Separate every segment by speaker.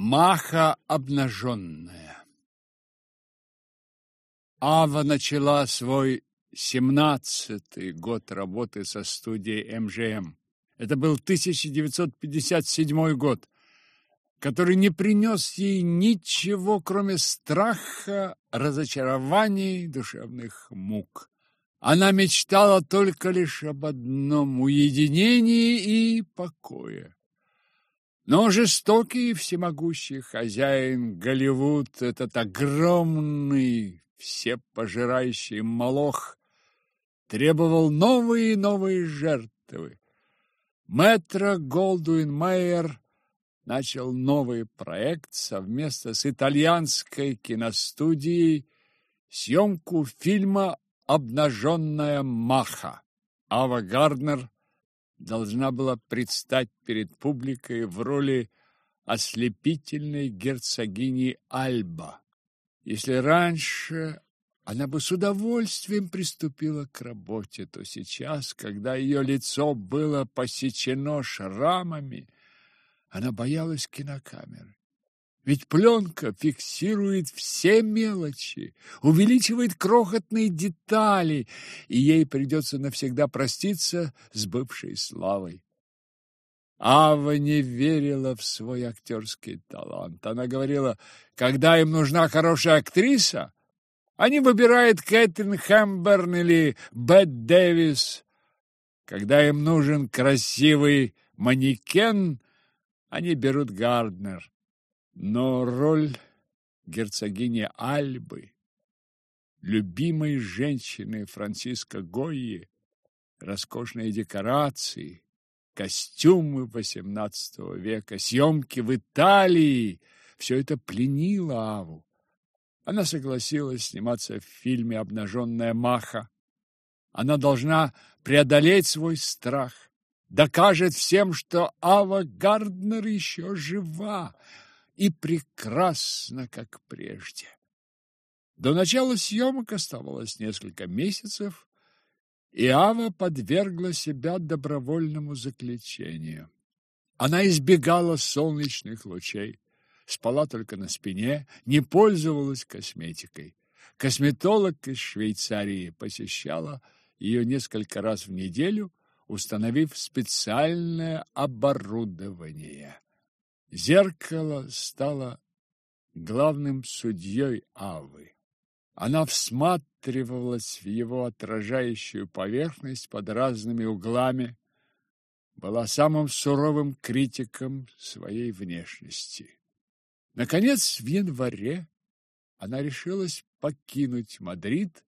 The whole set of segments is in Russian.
Speaker 1: Маха обнаженная Ава начала свой семнадцатый год работы со студией МЖМ. Это был 1957 год, который не принес ей ничего, кроме страха, разочарований, душевных мук. Она мечтала только лишь об одном – уединении и покое. Но жестокий и всемогущий хозяин Голливуд, этот огромный, всепожирающий молох, требовал новые и новые жертвы. Мэтро Голдуин Майер начал новый проект совместно с итальянской киностудией съемку фильма «Обнаженная Маха». Ава Гарднер должна была предстать перед публикой в роли ослепительной герцогини Альба. Если раньше она бы с удовольствием приступила к работе, то сейчас, когда ее лицо было посечено шрамами, она боялась кинокамеры. Ведь пленка фиксирует все мелочи, увеличивает крохотные детали, и ей придется навсегда проститься с бывшей славой. Ава не верила в свой актерский талант. Она говорила, когда им нужна хорошая актриса, они выбирают Кэтрин Хэмберн или Бет Дэвис. Когда им нужен красивый манекен, они берут Гарднер. Но роль герцогини Альбы, любимой женщины Франциско Гойи, роскошные декорации, костюмы XVIII века, съемки в Италии – все это пленило Аву. Она согласилась сниматься в фильме «Обнаженная Маха». Она должна преодолеть свой страх, докажет всем, что Ава Гарднер еще жива, и прекрасна, как прежде. До начала съемок оставалось несколько месяцев, и Ава подвергла себя добровольному заключению. Она избегала солнечных лучей, спала только на спине, не пользовалась косметикой. Косметолог из Швейцарии посещала ее несколько раз в неделю, установив специальное оборудование. Зеркало стало главным судьей Авы. Она всматривалась в его отражающую поверхность под разными углами, была самым суровым критиком своей внешности. Наконец, в январе она решилась покинуть Мадрид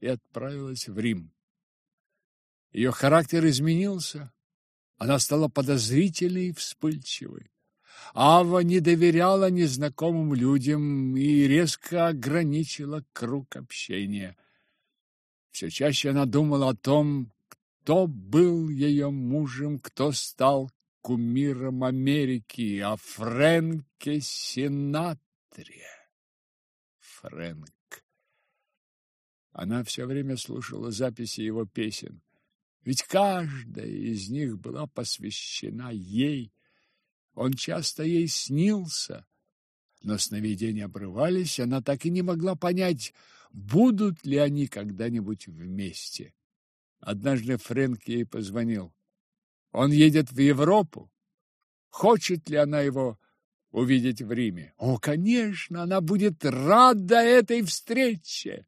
Speaker 1: и отправилась в Рим. Ее характер изменился, она стала подозрительной и вспыльчивой. Ава не доверяла незнакомым людям и резко ограничила круг общения. Все чаще она думала о том, кто был ее мужем, кто стал кумиром Америки, о Фрэнке Синатре. Фрэнк. Она все время слушала записи его песен, ведь каждая из них была посвящена ей, он часто ей снился, но сновидения обрывались, она так и не могла понять, будут ли они когда-нибудь вместе. Однажды Фрэнк ей позвонил. Он едет в Европу. Хочет ли она его увидеть в Риме? О, конечно, она будет рада этой встрече.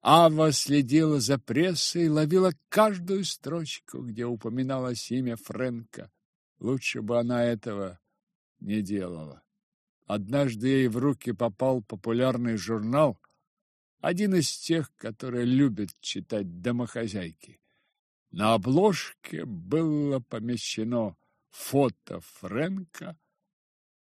Speaker 1: Ава следила за прессой, ловила каждую строчку, где упоминалось имя Фрэнка. Лучше бы она этого не делала. Однажды ей в руки попал популярный журнал, один из тех, которые любят читать домохозяйки. На обложке было помещено фото Фрэнка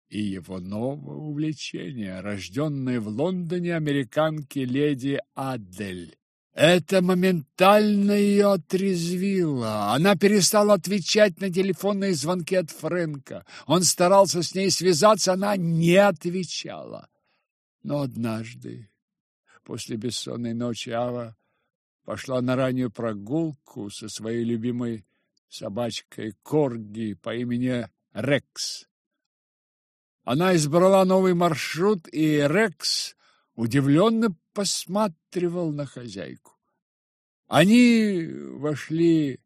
Speaker 1: и его нового увлечения, рожденной в Лондоне американки леди Адель. Это моментально ее отрезвило. Она перестала отвечать на телефонные звонки от Фрэнка. Он старался с ней связаться, она не отвечала. Но однажды, после бессонной ночи, Ава пошла на раннюю прогулку со своей любимой собачкой Корги по имени Рекс. Она избрала новый маршрут, и Рекс удивленно посматривал на хозяйку. Они вошли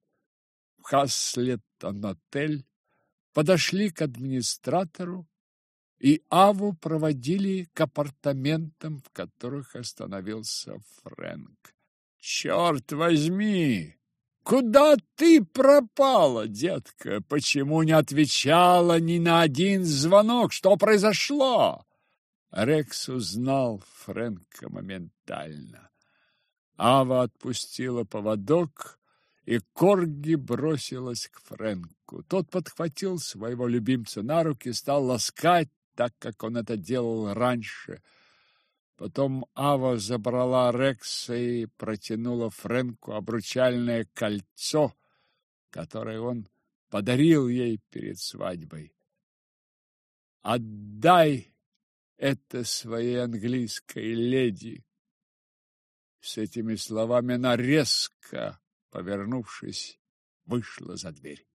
Speaker 1: в Хаслеттон-отель, подошли к администратору, и Аву проводили к апартаментам, в которых остановился Фрэнк. «Черт возьми! Куда ты пропала, детка? Почему не отвечала ни на один звонок? Что произошло?» Рекс узнал Фрэнка моментально. Ава отпустила поводок, и Корги бросилась к Фрэнку. Тот подхватил своего любимца на руки стал ласкать, так как он это делал раньше. Потом Ава забрала Рекса и протянула Фрэнку обручальное кольцо, которое он подарил ей перед свадьбой. «Отдай это своей английской леди!» С этими словами она резко, повернувшись, вышла за дверь.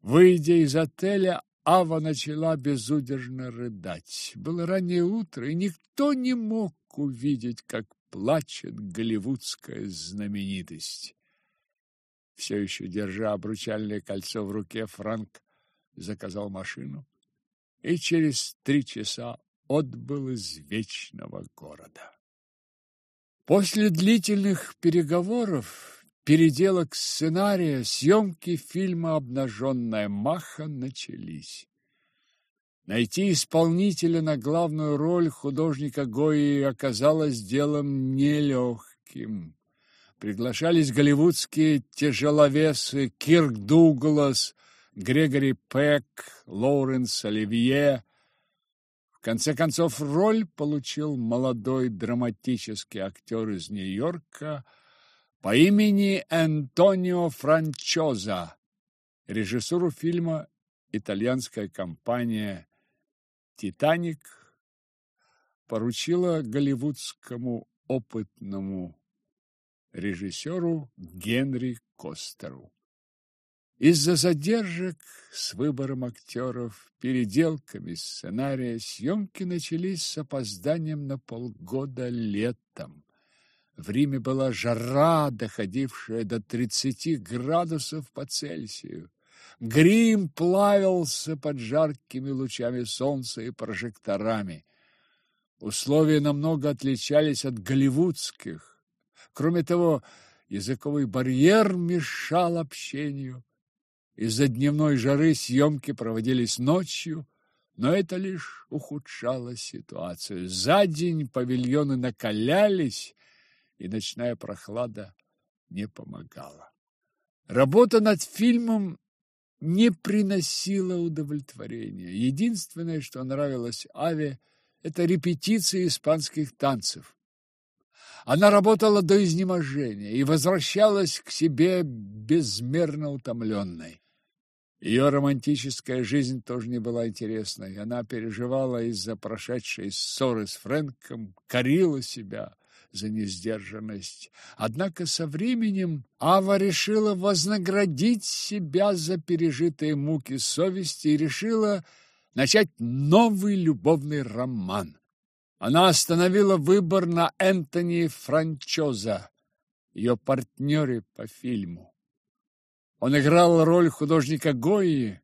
Speaker 1: Выйдя из отеля, Ава начала безудержно рыдать. Было раннее утро, и никто не мог увидеть, как плачет голливудская знаменитость. Все еще держа обручальное кольцо в руке, Франк заказал машину и через три часа отбыл из вечного города. После длительных переговоров, переделок сценария, съемки фильма «Обнаженная Маха» начались. Найти исполнителя на главную роль художника Гои оказалось делом нелегким. Приглашались голливудские тяжеловесы Кирк Дуглас, Грегори Пек, Лоуренс Оливье, в конце концов, роль получил молодой драматический актер из Нью-Йорка по имени Антонио Франчоза. Режиссуру фильма итальянская компания «Титаник» поручила голливудскому опытному режиссеру Генри Костеру. Из-за задержек с выбором актеров, переделками сценария, съемки начались с опозданием на полгода летом. В Риме была жара, доходившая до 30 градусов по Цельсию. Грим плавился под жаркими лучами солнца и прожекторами. Условия намного отличались от голливудских. Кроме того, языковой барьер мешал общению. Из-за дневной жары съемки проводились ночью, но это лишь ухудшало ситуацию. За день павильоны накалялись, и ночная прохлада не помогала. Работа над фильмом не приносила удовлетворения. Единственное, что нравилось Аве, это репетиции испанских танцев. Она работала до изнеможения и возвращалась к себе безмерно утомленной. Ее романтическая жизнь тоже не была интересной. Она переживала из-за прошедшей ссоры с Фрэнком, корила себя за несдержанность. Однако со временем Ава решила вознаградить себя за пережитые муки совести и решила начать новый любовный роман. Она остановила выбор на Энтони Франчоза, ее партнере по фильму. Он играл роль художника Гои,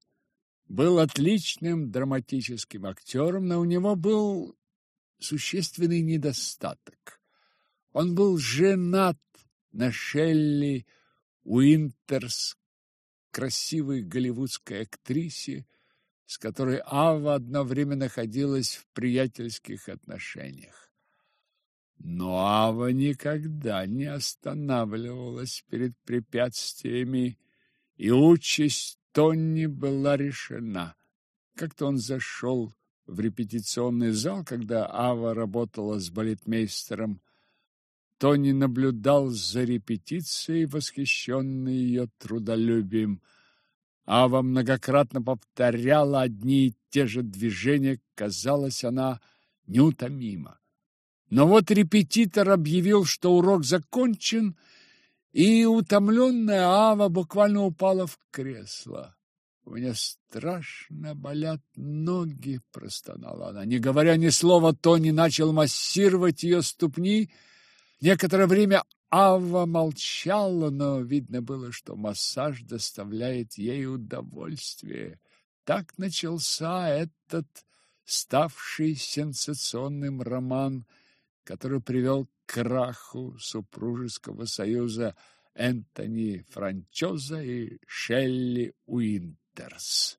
Speaker 1: был отличным драматическим актером, но у него был существенный недостаток. Он был женат на Шелли Уинтерс, красивой голливудской актрисе, с которой Ава одно время находилась в приятельских отношениях. Но Ава никогда не останавливалась перед препятствиями и участь Тонни была решена. Как-то он зашел в репетиционный зал, когда Ава работала с балетмейстером. Тони наблюдал за репетицией, восхищенный ее трудолюбием. Ава многократно повторяла одни и те же движения, казалось, она неутомима. Но вот репетитор объявил, что урок закончен, и утомленная Ава буквально упала в кресло. У меня страшно болят ноги, простонала она. Не говоря ни слова, Тони начал массировать ее ступни. Некоторое время Ава молчала, но видно было, что массаж доставляет ей удовольствие. Так начался этот ставший сенсационным роман, который привел к краху супружеского союза Энтони Франчоза и Шелли Уинтерс.